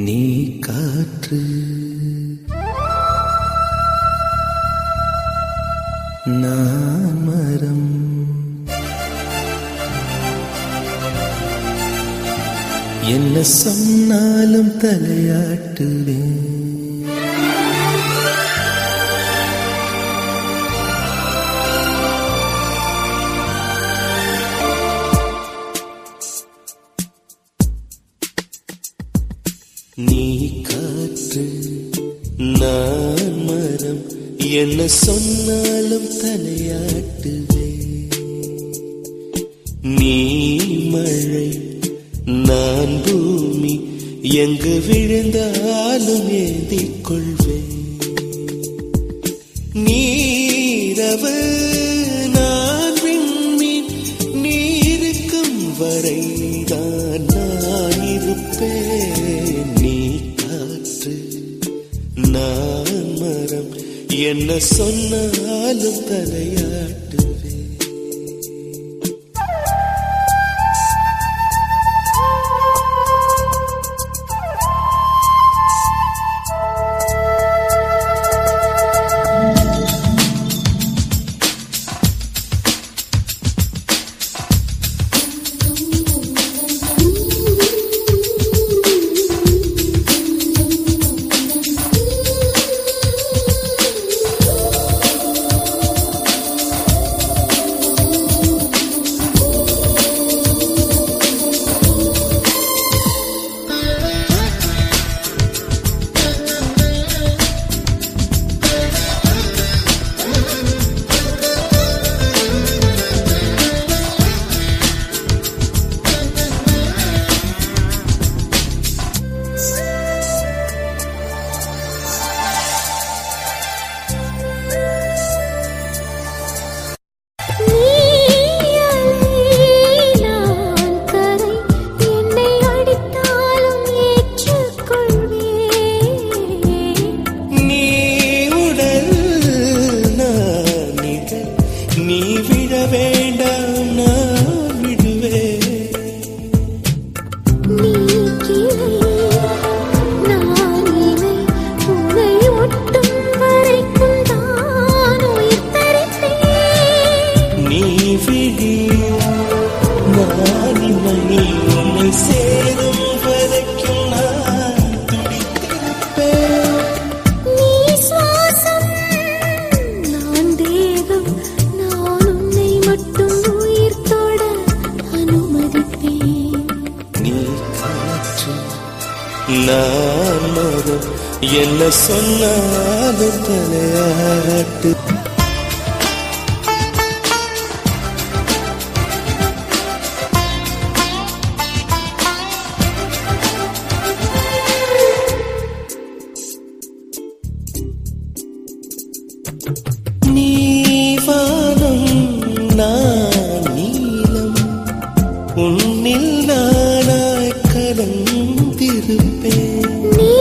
நீ காற்று. நான் மரம். என்ன சொன்னாலும் தலையாட்டுவேன். நீ காற்று நான் மரம் என்ன சொன்னாலும் தலையாட்டுவே. நீ மழை நான் பூமி. எங்கு விழுந்தாலும் ஏந்திக் கொள்வே. நீரவு நான் விண்மீன் நீருக்கும் வரைதான் நான் இருப்பேன். என்ன சொன்னாலும் தலையாட்டுவேன் காற்று நான் என்ன சொன்னாலும் தலையாட்டு நீலம் உன்னில் நானா கரம் திருப்பேன்.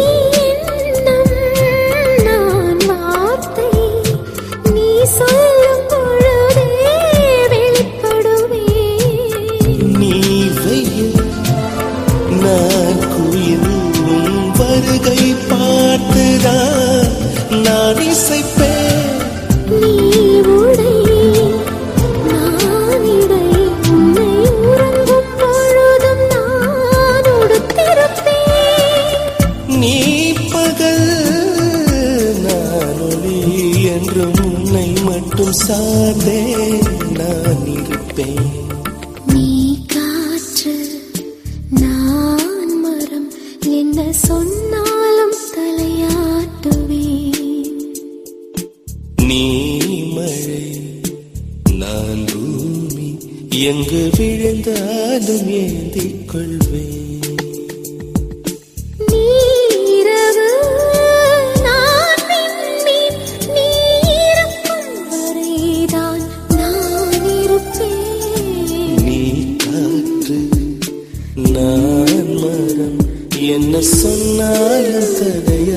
என்றும் உன்னை மட்டும் சார்ந்தே நான் இருப்பேன். நீ காற்று நான் மரம் என்ன சொன்னாலும் தலையாட்டுவேன். நீ மழை நான் பூமி எங்கு விழுந்தாலும் ஏந்திக் கொள்வேன். நான் மரம். என்ன சொன்னாலும் தடைய